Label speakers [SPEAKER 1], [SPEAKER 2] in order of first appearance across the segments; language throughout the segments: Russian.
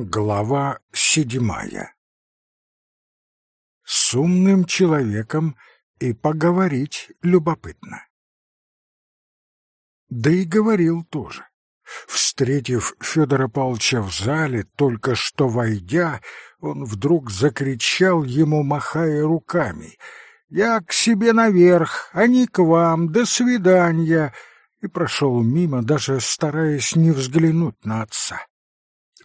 [SPEAKER 1] Глава седьмая С умным человеком и поговорить любопытно. Да и говорил тоже. Встретив Федора Павловича в зале, только что войдя, он вдруг закричал ему, махая руками, «Я к себе наверх, а не к вам, до свидания!» и прошел мимо, даже стараясь не взглянуть на отца.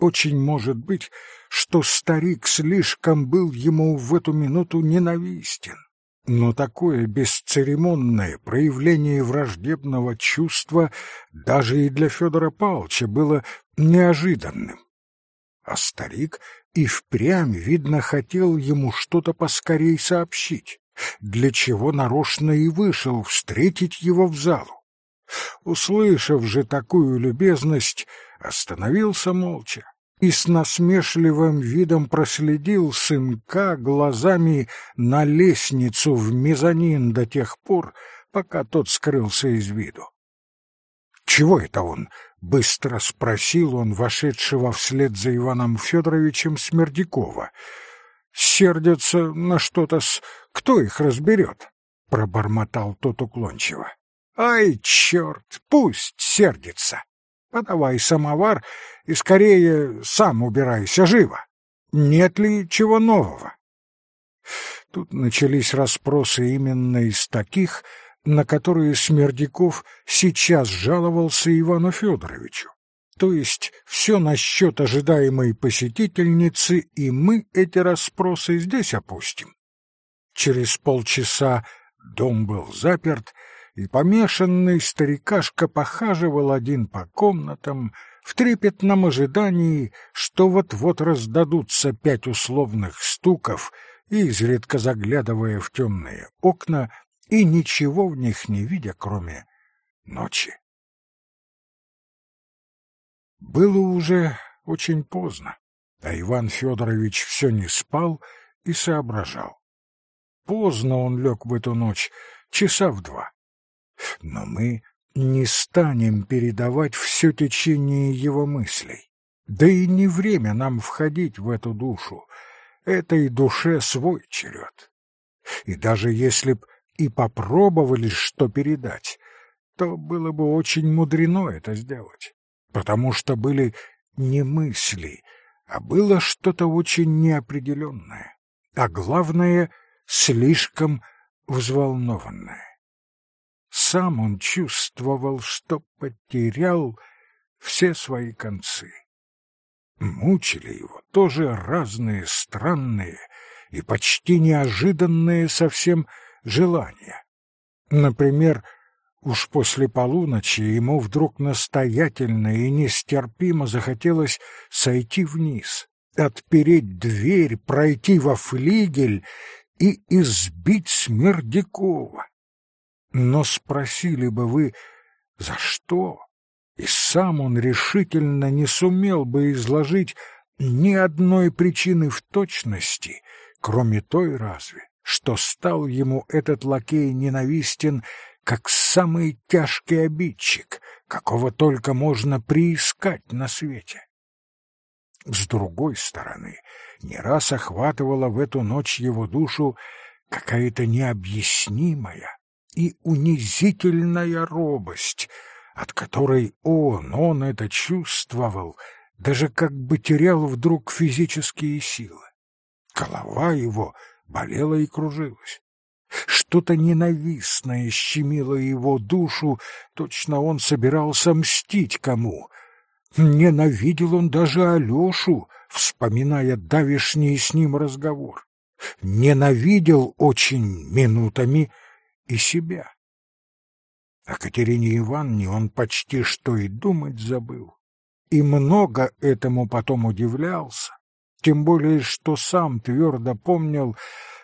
[SPEAKER 1] Очень может быть, что старик слишком был ему в эту минуту ненавистен. Но такое бесцеремонное проявление враждебного чувства даже и для Федора Павловича было неожиданным. А старик и впрямь, видно, хотел ему что-то поскорей сообщить, для чего нарочно и вышел встретить его в залу. Услышав же такую любезность, остановился молча и с насмешливым видом проследил сынка глазами на лестницу в мезонин до тех пор, пока тот скрылся из виду. «Чего это он?» — быстро спросил он вошедшего вслед за Иваном Федоровичем Смердякова. «Сердятся на что-то с... Кто их разберет?» — пробормотал тот уклончиво. Ай, черт, пусть сердится. Подавай самовар и скорее сам убирайся живо. Нет ли чего нового? Тут начались расспросы именно из таких, на которые Смердяков сейчас жаловался Ивану Федоровичу. То есть все насчет ожидаемой посетительницы, и мы эти расспросы здесь опустим. Через полчаса дом был заперт, и помешанный старикашка похаживал один по комнатам в трепетном ожидании, что вот-вот раздадутся пять условных стуков, изредка заглядывая в темные окна и ничего в них не видя, кроме ночи. Было уже очень поздно, а Иван Федорович все не спал и соображал. Поздно он лег в эту ночь, часа в два. Но мы не станем передавать все течение его мыслей. Да и не время нам входить в эту душу. Этой душе свой черед. И даже если б и попробовали что передать, то было бы очень мудрено это сделать, потому что были не мысли, а было что-то очень неопределенное, а главное — слишком взволнованное. Сам он чувствовал, что потерял все свои концы. Мучили его тоже разные странные и почти неожиданные совсем желания. Например, уж после полуночи ему вдруг настоятельно и нестерпимо захотелось сойти вниз, отпереть дверь, пройти во флигель и избить Смердякова. Но спросили бы вы, за что? И сам он решительно не сумел бы изложить ни одной причины в точности, кроме той разве, что стал ему этот лакей ненавистен как самый тяжкий обидчик, какого только можно приискать на свете. С другой стороны, не раз охватывала в эту ночь его душу какая-то необъяснимая, и унизительная робость, от которой он, он это чувствовал, даже как бы терял вдруг физические силы. Голова его болела и кружилась. Что-то ненавистное щемило его душу, точно он собирался мстить кому. Ненавидел он даже Алешу, вспоминая давишний с ним разговор. Ненавидел очень минутами и себя. О Катерине Ивановне он почти что и думать забыл. И много этому потом удивлялся, тем более, что сам твердо помнил,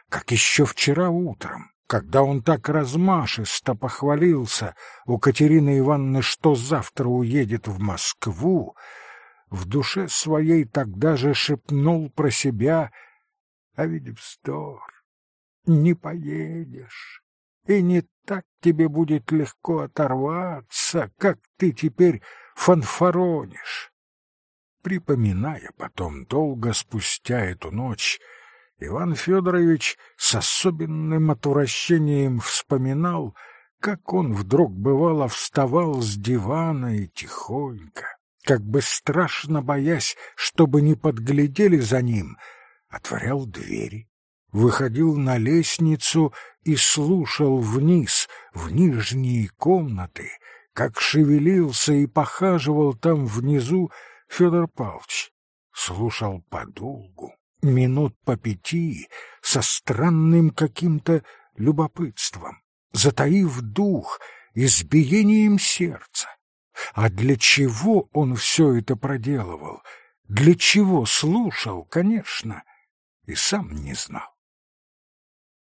[SPEAKER 1] как еще вчера утром, когда он так размашисто похвалился у Катерины Ивановны, что завтра уедет в Москву, в душе своей тогда же шепнул про себя, а ведь вздор, не поедешь и не так тебе будет легко оторваться, как ты теперь фанфаронишь. Припоминая потом долго спустя эту ночь, Иван Федорович с особенным отвращением вспоминал, как он вдруг бывало вставал с дивана и тихонько, как бы страшно боясь, чтобы не подглядели за ним, отворял двери, выходил на лестницу и слушал вниз, в нижние комнаты, как шевелился и похаживал там внизу Федор Павлович. Слушал подолгу, минут по пяти, со странным каким-то любопытством, затаив дух, избиением сердца. А для чего он все это проделывал? Для чего слушал, конечно, и сам не знал.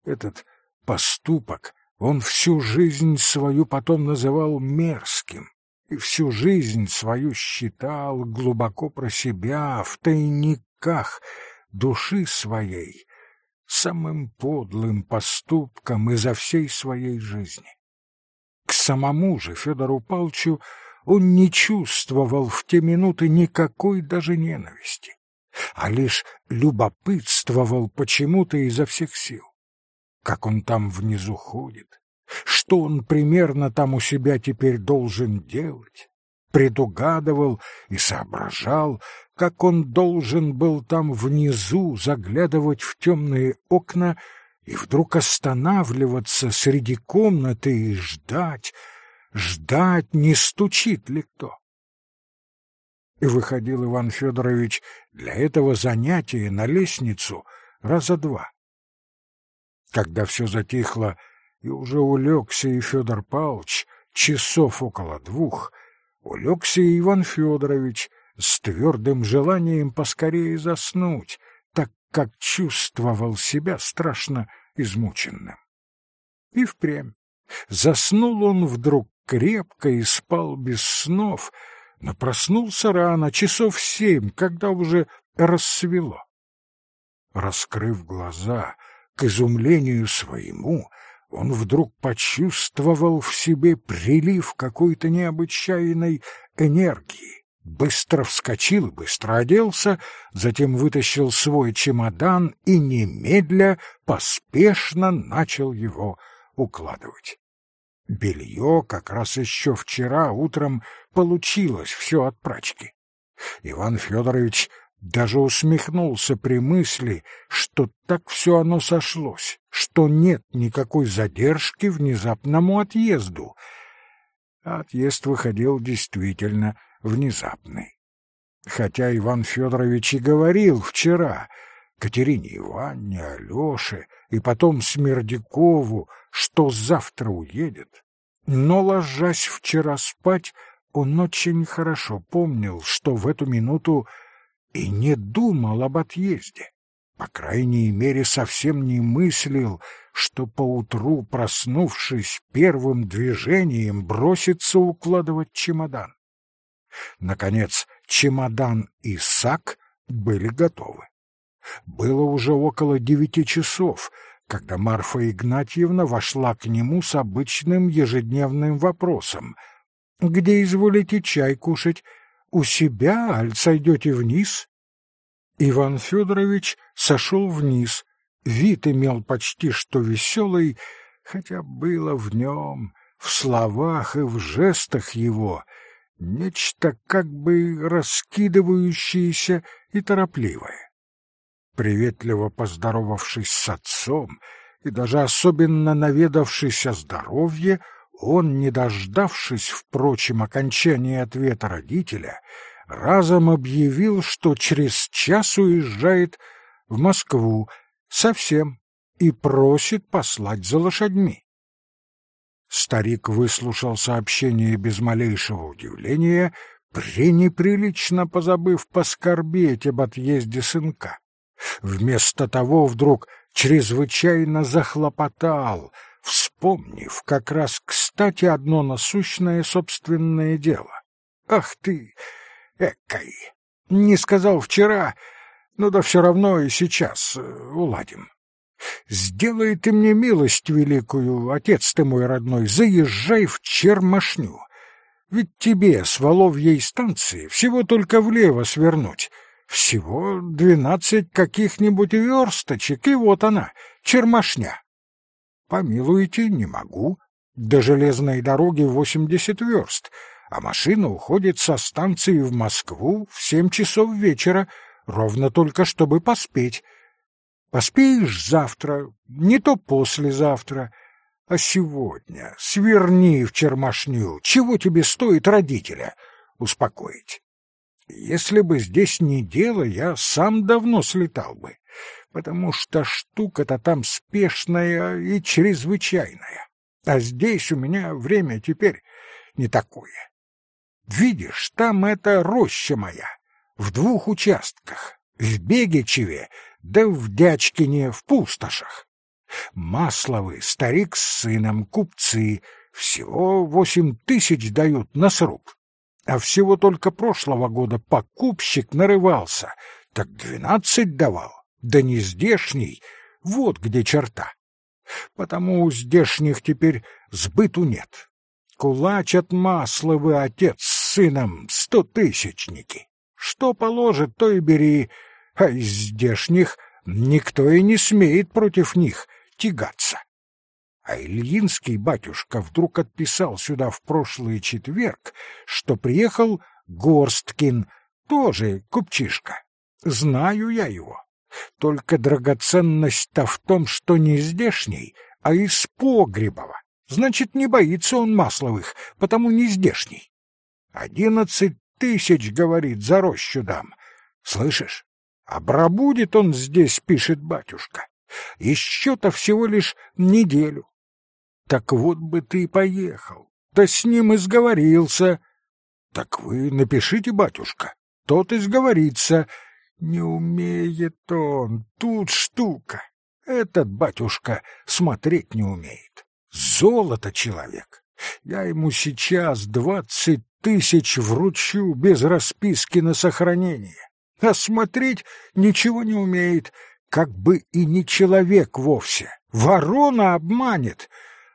[SPEAKER 1] Этот поступок он всю жизнь свою потом называл мерзким, и всю жизнь свою считал глубоко про себя, в тайниках души своей, самым подлым поступком изо всей своей жизни. К самому же Федору Палчу он не чувствовал в те минуты никакой даже ненависти, а лишь любопытствовал почему-то изо всех сил как он там внизу ходит, что он примерно там у себя теперь должен делать, предугадывал и соображал, как он должен был там внизу заглядывать в темные окна и вдруг останавливаться среди комнаты и ждать, ждать, не стучит ли кто. И выходил Иван Федорович для этого занятия на лестницу раза два. Когда все затихло, и уже улегся и Федор Павлович, часов около двух, улегся и Иван Федорович с твердым желанием поскорее заснуть, так как чувствовал себя страшно измученным. И впрямь. Заснул он вдруг крепко и спал без снов, но проснулся рано, часов семь, когда уже рассвело. Раскрыв глаза, к изумлению своему, он вдруг почувствовал в себе прилив какой-то необычайной энергии. Быстро вскочил быстро оделся, затем вытащил свой чемодан и немедля поспешно начал его укладывать. Белье как раз еще вчера утром получилось все от прачки. Иван Федорович даже усмехнулся при мысли, что так все оно сошлось, что нет никакой задержки внезапному отъезду. отъезд выходил действительно внезапный. Хотя Иван Федорович и говорил вчера Катерине Ивановне, Алёше и потом Смердякову, что завтра уедет, но, ложась вчера спать, он очень хорошо помнил, что в эту минуту и не думал об отъезде. По крайней мере, совсем не мыслил, что поутру, проснувшись первым движением, бросится укладывать чемодан. Наконец, чемодан и сак были готовы. Было уже около девяти часов, когда Марфа Игнатьевна вошла к нему с обычным ежедневным вопросом. «Где изволите чай кушать? У себя, аль сойдете вниз?» Иван Федорович сошел вниз. Вид имел почти что веселый, хотя было в нем, в словах и в жестах его, нечто как бы раскидывающееся и торопливое. Приветливо поздоровавшись с отцом и даже особенно наведавшись о здоровье, он, не дождавшись, впрочем, окончания ответа родителя, разом объявил, что через час уезжает в Москву совсем и просит послать за лошадьми. Старик выслушал сообщение без малейшего удивления, пренеприлично позабыв поскорбеть об отъезде сынка. Вместо того вдруг чрезвычайно захлопотал — вспомнив как раз кстати одно насущное собственное дело. «Ах ты, экай! Не сказал вчера, но да все равно и сейчас э, уладим. Сделай ты мне милость великую, отец ты мой родной, заезжай в Чермашню. Ведь тебе с Воловьей станции всего только влево свернуть. Всего двенадцать каких-нибудь версточек, и вот она, чермашня. Помилуйте, не могу. До железной дороги восемьдесят верст, а машина уходит со станции в Москву в семь часов вечера, ровно только чтобы поспеть. Поспеешь завтра, не то послезавтра, а сегодня сверни в чермашню. Чего тебе стоит родителя успокоить? Если бы здесь не дело, я сам давно слетал бы, потому что штука-то там спешная и чрезвычайная. А здесь у меня время теперь не такое. Видишь, там эта роща моя, в двух участках, в Бегичеве да в Дячкине в пустошах. Масловы, старик с сыном, купцы, всего восемь тысяч дают на сруб. А всего только прошлого года покупщик нарывался, так двенадцать давал, да не здешний, вот где черта. Потому у здешних теперь сбыту нет. Кулачат Масловы отец с сыном стотысячники. Что положит, то и бери, а из здешних никто и не смеет против них тягаться. А Ильинский батюшка вдруг отписал сюда в прошлый четверг, что приехал Горсткин, тоже купчишка. Знаю я его. Только драгоценность-то в том, что не здешний, а из Погребова. Значит, не боится он Масловых, потому не здешний. Одиннадцать тысяч, говорит, за рощу дам. Слышишь? Обрабудет он здесь, пишет батюшка. Еще-то всего лишь неделю. Так вот бы ты поехал, да с ним и сговорился. Так вы напишите, батюшка, тот и сговорится. Не умеет он, тут штука. Этот батюшка смотреть не умеет. Золото человек. Я ему сейчас двадцать тысяч вручу без расписки на сохранение а смотреть ничего не умеет, как бы и не человек вовсе. Ворона обманет,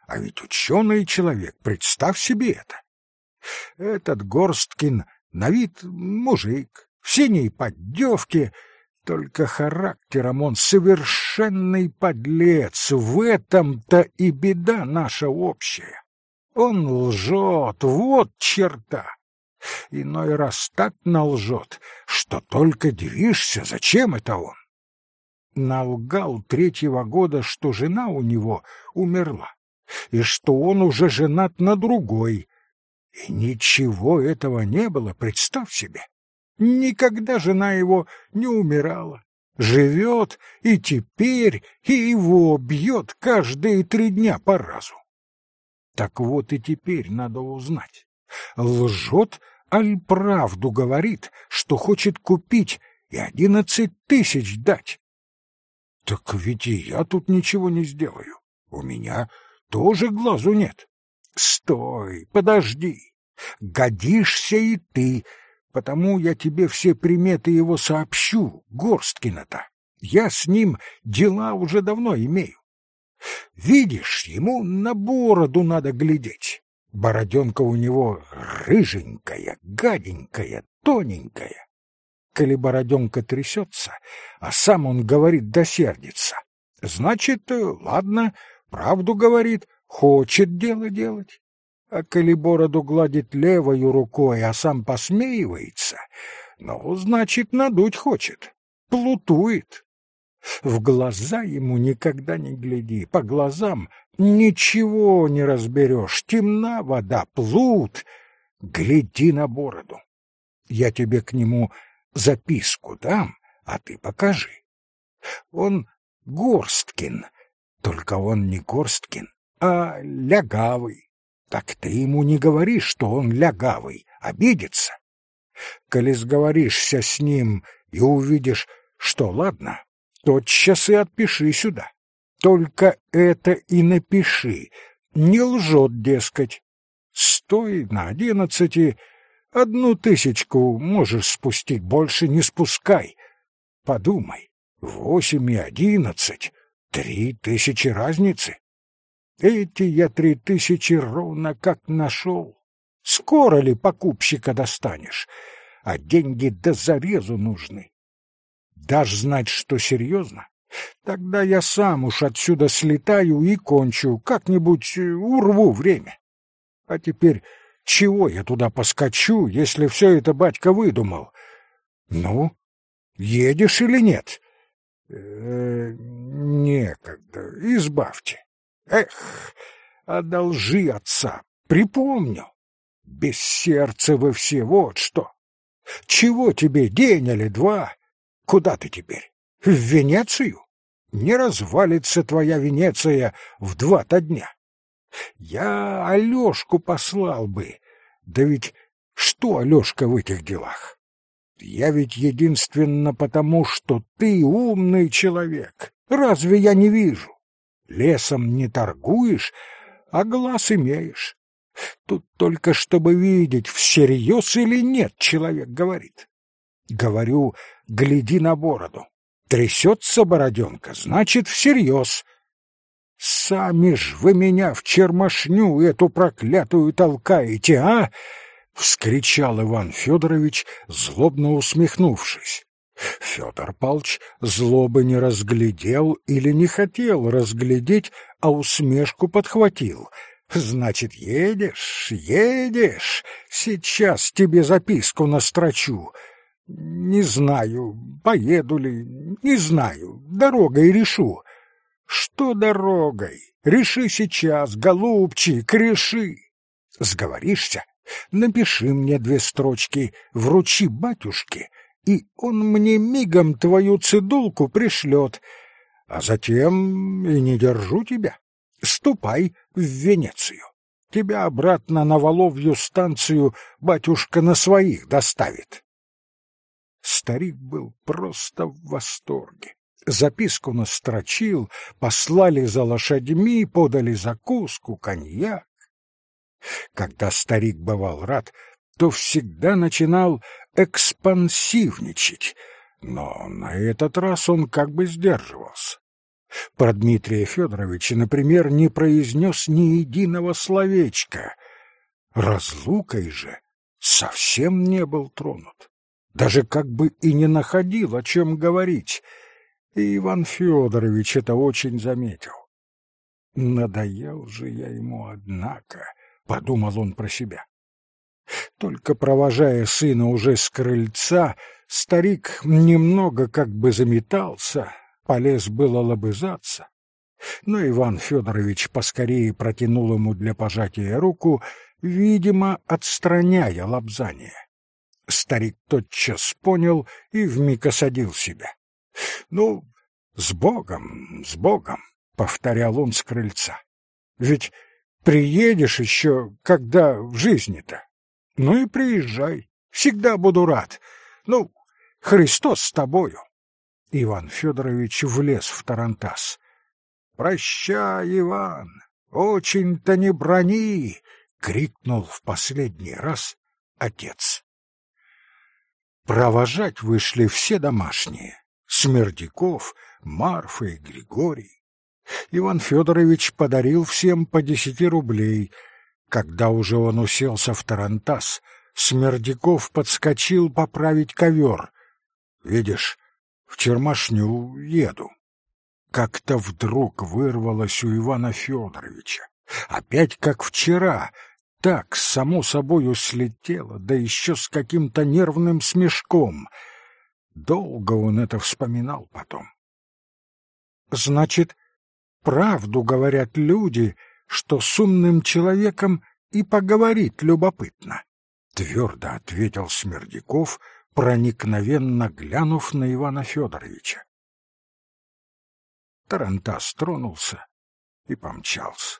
[SPEAKER 1] а ведь ученый человек, представь себе это. Этот Горсткин на вид мужик, в синей поддевке, только характером он совершенный подлец, в этом-то и беда наша общая. Он лжет, вот черта. Иной раз так налжет, что только дивишься, зачем это он. Налгал третьего года, что жена у него умерла, и что он уже женат на другой. И ничего этого не было, представь себе. Никогда жена его не умирала. Живет и теперь, и его бьет каждые три дня по разу. Так вот и теперь надо узнать, лжет аль правду говорит, что хочет купить и одиннадцать тысяч дать? Так ведь и я тут ничего не сделаю. У меня тоже глазу нет. Стой, подожди. Годишься и ты, потому я тебе все приметы его сообщу, Горсткина-то. Я с ним дела уже давно имею. Видишь, ему на бороду надо глядеть. Бороденка у него рыженькая, гаденькая, тоненькая. Коли бороденка трясется, а сам он говорит да сердится, значит, э, ладно, правду говорит, хочет дело делать. А коли бороду гладит левою рукой, а сам посмеивается, ну, значит, надуть хочет, плутует. В глаза ему никогда не гляди, по глазам ничего не разберешь, темна вода, плут. Гляди на бороду. Я тебе к нему записку дам, а ты покажи. Он Горсткин, только он не Горсткин, а лягавый. Так ты ему не говори, что он лягавый, обидится. Коли сговоришься с ним и увидишь, что ладно, тотчас и отпиши сюда. Только это и напиши. Не лжет, дескать. Стой на одиннадцати, одну тысячку можешь спустить, больше не спускай. Подумай, восемь и одиннадцать — три тысячи разницы. Эти я три тысячи ровно как нашел. Скоро ли покупщика достанешь? А деньги до зарезу нужны. Дашь знать, что серьезно? Тогда я сам уж отсюда слетаю и кончу, как-нибудь э, урву время. А теперь чего я туда поскочу, если все это батька выдумал? Ну, едешь или нет? Э, некогда, избавьте. Эх, одолжи отца, припомнил. Без сердца вы все, вот что. Чего тебе день или два? Куда ты теперь? В Венецию? Не развалится твоя Венеция в два-то дня. Я Алёшку послал бы. Да ведь что Алёшка в этих делах? Я ведь единственно потому, что ты умный человек. Разве я не вижу? Лесом не торгуешь, а глаз имеешь. Тут только чтобы видеть, всерьез или нет, человек говорит. Говорю, гляди на бороду. Трясется бороденка, значит, всерьез. Сами ж вы меня в чермашню эту проклятую толкаете, а? — вскричал Иван Федорович, злобно усмехнувшись. Федор Палч злобы не разглядел или не хотел разглядеть, а усмешку подхватил. «Значит, едешь, едешь, сейчас тебе записку настрочу. Не знаю, поеду ли, не знаю, дорогой решу. Что дорогой? Реши сейчас, голубчик, реши. Сговоришься? Напиши мне две строчки, вручи батюшке, и он мне мигом твою цедулку пришлет, а затем и не держу тебя. Ступай в Венецию. Тебя обратно на Воловью станцию батюшка на своих доставит. Старик был просто в восторге. Записку настрочил, послали за лошадьми, подали закуску, коньяк. Когда старик бывал рад, то всегда начинал экспансивничать, но на этот раз он как бы сдерживался. Про Дмитрия Федоровича, например, не произнес ни единого словечка. Разлукой же совсем не был тронут. Даже как бы и не находил, о чем говорить. И Иван Федорович это очень заметил. Надоел же я ему, однако, — подумал он про себя. Только провожая сына уже с крыльца, старик немного как бы заметался, полез было лобызаться. Но Иван Федорович поскорее протянул ему для пожатия руку, видимо, отстраняя лобзание. Старик тотчас понял и вмиг осадил себя. — Ну, с Богом, с Богом, — повторял он с крыльца. — Ведь приедешь еще, когда в жизни-то. Ну и приезжай, всегда буду рад. Ну, Христос с тобою. Иван Федорович влез в тарантас. «Прощай, Иван, очень-то не брони!» — крикнул в последний раз отец. Провожать вышли все домашние — Смердяков, Марфа и Григорий. Иван Федорович подарил всем по десяти рублей. Когда уже он уселся в тарантас, Смердяков подскочил поправить ковер. «Видишь, в Чермашню еду». Как-то вдруг вырвалось у Ивана Федоровича. Опять как вчера, так, само собою слетело, да еще с каким-то нервным смешком. Долго он это вспоминал потом. Значит, правду говорят люди, что с умным человеком и поговорить любопытно, — твердо ответил Смердяков, проникновенно глянув на Ивана Федоровича. Тарантас тронулся и помчался.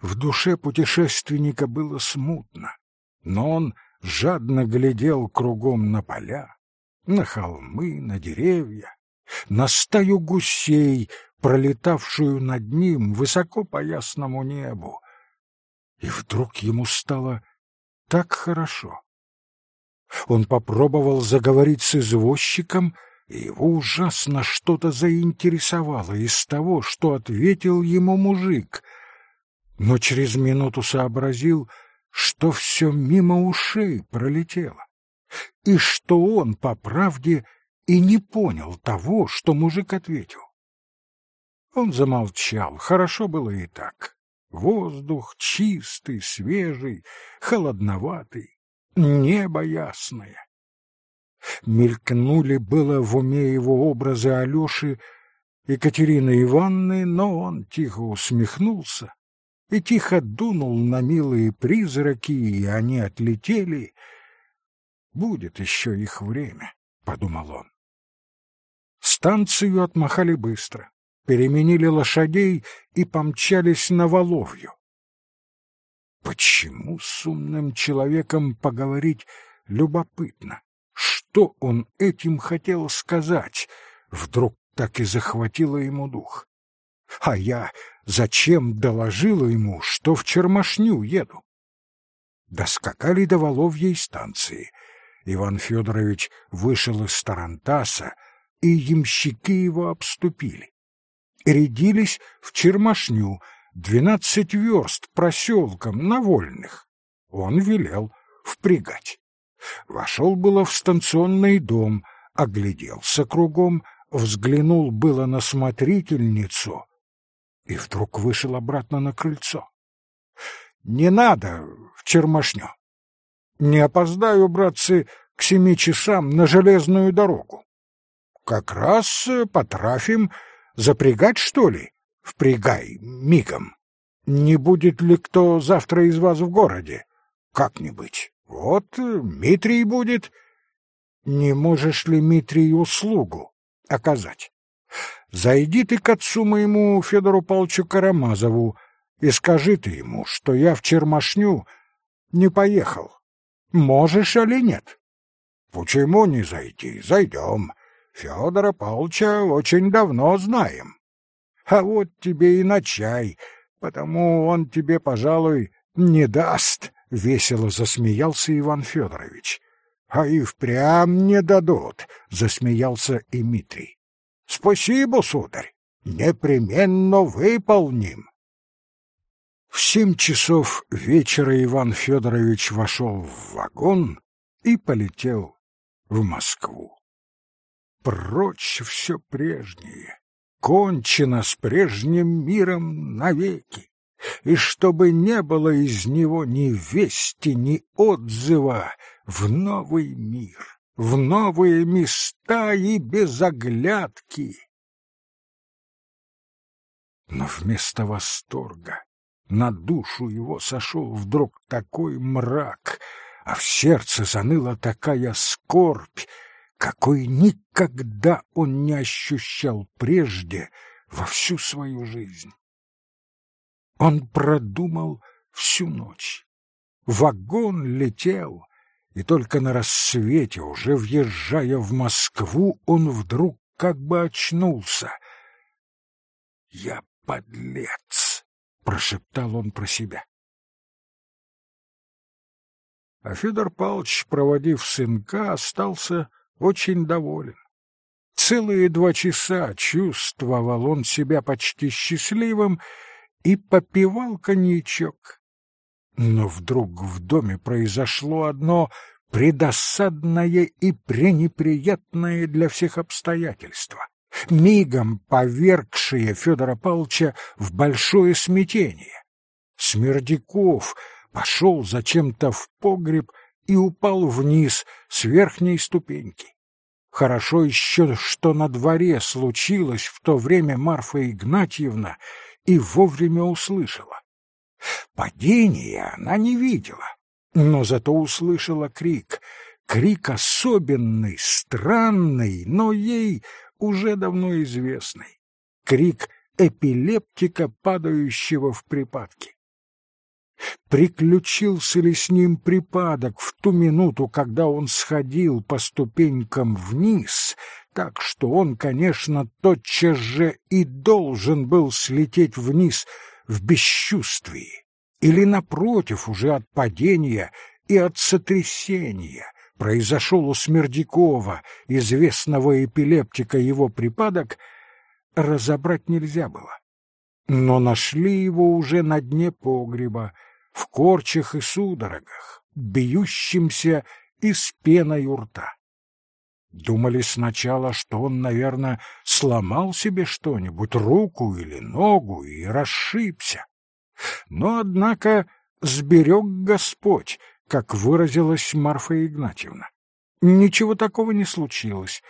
[SPEAKER 1] В душе путешественника было смутно, но он жадно глядел кругом на поля, на холмы, на деревья, на стаю гусей, пролетавшую над ним высоко по ясному небу. И вдруг ему стало так хорошо. Он попробовал заговорить с извозчиком, и его ужасно что-то заинтересовало из того, что ответил ему мужик — но через минуту сообразил, что все мимо ушей пролетело, и что он, по правде, и не понял того, что мужик ответил. Он замолчал, хорошо было и так. Воздух чистый, свежий, холодноватый, небо ясное. Мелькнули было в уме его образы Алёши Екатерины Ивановны, но он тихо усмехнулся и тихо дунул на милые призраки, и они отлетели. «Будет еще их время», — подумал он. Станцию отмахали быстро переменили лошадей и помчались на Воловью. Почему с умным человеком поговорить любопытно? Что он этим хотел сказать? Вдруг так и захватило ему дух. А я зачем доложила ему, что в Чермашню еду? Доскакали до Воловьей станции. Иван Федорович вышел из Тарантаса, и ямщики его обступили рядились в Чермашню, двенадцать верст проселком на вольных. Он велел впрягать. Вошел было в станционный дом, огляделся кругом, взглянул было на смотрительницу и вдруг вышел обратно на крыльцо. «Не надо в Чермашню. Не опоздаю, братцы, к семи часам на железную дорогу. Как раз потрафим Запрягать, что ли? Впрягай, мигом. Не будет ли кто завтра из вас в городе? Как-нибудь. Вот Митрий будет. Не можешь ли, Митрий, услугу оказать? Зайди ты к отцу моему Федору Павловичу Карамазову и скажи ты ему, что я в Чермашню не поехал. Можешь или нет? Почему не зайти? Зайдем. Федора Павловича очень давно знаем. А вот тебе и на чай, потому он тебе, пожалуй, не даст, — весело засмеялся Иван Федорович. А и впрямь не дадут, — засмеялся и. Спасибо, сударь, непременно выполним. В семь часов вечера Иван Федорович вошел в вагон и полетел в Москву. Прочь все прежнее, кончено с прежним миром навеки, и чтобы не было из него ни вести, ни отзыва в новый мир, в новые места и без оглядки. Но вместо восторга на душу его сошел вдруг такой мрак, а в сердце заныла такая скорбь, какой никогда он не ощущал прежде во всю свою жизнь. Он продумал всю ночь. Вагон летел, и только на рассвете, уже въезжая в Москву, он вдруг как бы очнулся. «Я подлец!» — прошептал он про себя. А Федор Павлович, проводив сынка, остался очень доволен. Целые два часа чувствовал он себя почти счастливым и попивал коньячок. Но вдруг в доме произошло одно предосадное и пренеприятное для всех обстоятельство, мигом повергшее Федора Павловича в большое смятение. Смердяков пошел зачем-то в погреб и упал вниз с верхней ступеньки. Хорошо еще, что на дворе случилось в то время Марфа Игнатьевна и вовремя услышала. Падения она не видела, но зато услышала крик. Крик особенный, странный, но ей уже давно известный. Крик эпилептика, падающего в припадке приключился ли с ним припадок в ту минуту, когда он сходил по ступенькам вниз, так что он, конечно, тотчас же и должен был слететь вниз в бесчувствии, или, напротив, уже от падения и от сотрясения произошел у Смердякова, известного эпилептика, его припадок, разобрать нельзя было. Но нашли его уже на дне погреба, в корчах и судорогах, бьющимся и с пеной у рта. Думали сначала, что он, наверное, сломал себе что-нибудь, руку или ногу, и расшибся. Но, однако, сберег Господь, как выразилась Марфа Игнатьевна. Ничего такого не случилось,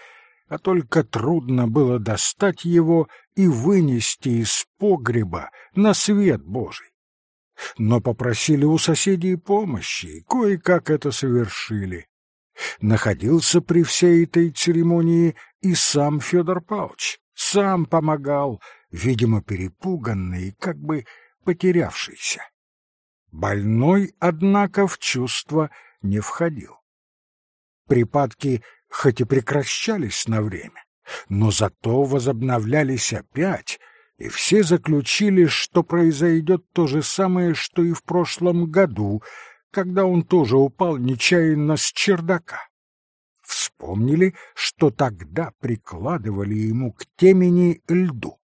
[SPEAKER 1] а только трудно было достать его и вынести из погреба на свет Божий. Но попросили у соседей помощи, и кое-как это совершили находился при всей этой церемонии и сам Федор Павлович, сам помогал, видимо, перепуганный и как бы потерявшийся. Больной, однако, в чувство не входил. Припадки хоть и прекращались на время, но зато возобновлялись опять, и все заключили, что произойдет то же самое, что и в прошлом году, когда он тоже упал нечаянно с чердака. Вспомнили, что тогда прикладывали ему к темени льду.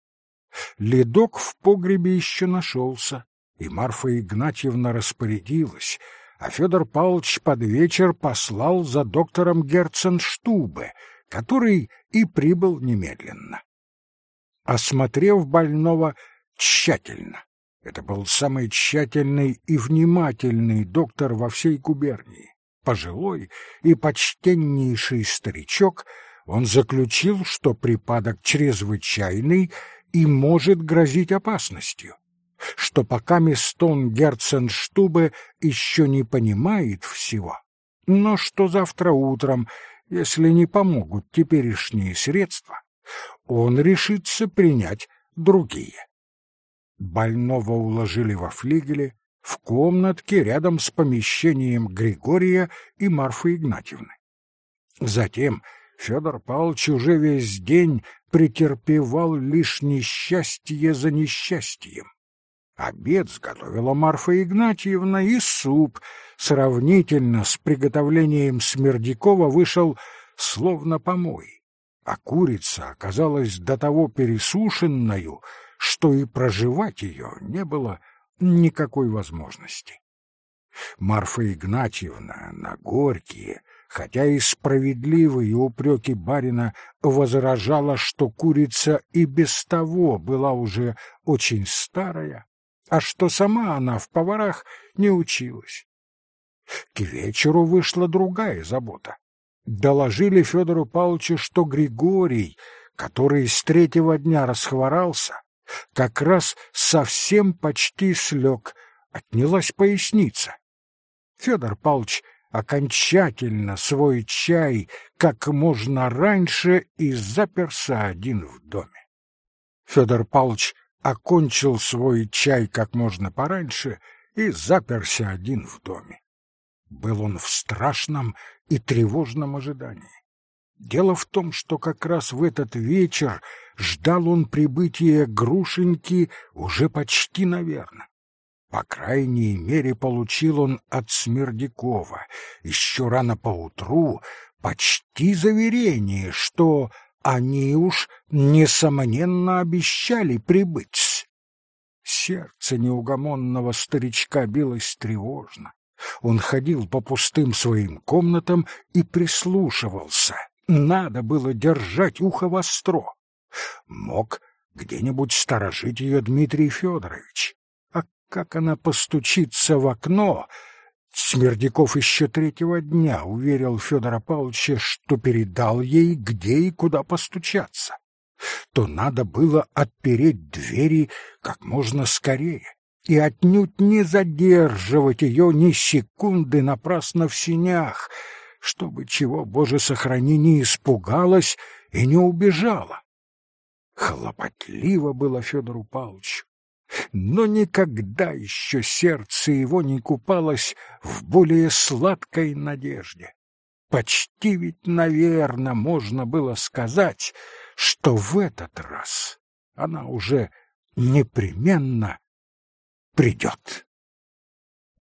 [SPEAKER 1] Ледок в погребе еще нашелся, и Марфа Игнатьевна распорядилась, а Федор Павлович под вечер послал за доктором Герценштубе, который и прибыл немедленно. Осмотрев больного тщательно, это был самый тщательный и внимательный доктор во всей губернии. Пожилой и почтеннейший старичок, он заключил, что припадок чрезвычайный и может грозить опасностью, что пока Мистон Герценштубе еще не понимает всего, но что завтра утром, если не помогут теперешние средства, он решится принять другие. Больного уложили во флигеле, в комнатке рядом с помещением Григория и Марфы Игнатьевны. Затем Федор Павлович уже весь день претерпевал лишь несчастье за несчастьем. Обед сготовила Марфа Игнатьевна, и суп, сравнительно с приготовлением Смердякова, вышел словно помой, а курица оказалась до того пересушенною, что и проживать ее не было никакой возможности. Марфа Игнатьевна на горькие, хотя и справедливые упреки барина, возражала, что курица и без того была уже очень старая, а что сама она в поварах не училась. К вечеру вышла другая забота. Доложили Федору Павловичу, что Григорий, который с третьего дня расхворался, как раз совсем почти слег, отнялась поясница. Федор Павлович окончательно свой чай как можно раньше и заперся один в доме. Федор Павлович окончил свой чай как можно пораньше и заперся один в доме. Был он в страшном и тревожном ожидании. Дело в том, что как раз в этот вечер ждал он прибытия Грушеньки уже почти наверно. По крайней мере, получил он от Смердякова еще рано поутру почти заверение, что они уж, несомненно, обещали прибыть. Сердце неугомонного старичка билось тревожно. Он ходил по пустым своим комнатам и прислушивался. Надо было держать ухо востро. Мог где-нибудь сторожить ее Дмитрий Федорович. А как она постучится в окно... Смердяков еще третьего дня уверил Федора Павловича, что передал ей, где и куда постучаться. То надо было отпереть двери как можно скорее и отнюдь не задерживать ее ни секунды напрасно в синях, чтобы чего, Боже, сохрани, не испугалась и не убежала. Хлопотливо было Федору Павловичу, но никогда еще сердце его не купалось в более сладкой надежде. Почти ведь, наверное, можно было сказать, что в этот раз она уже непременно придет.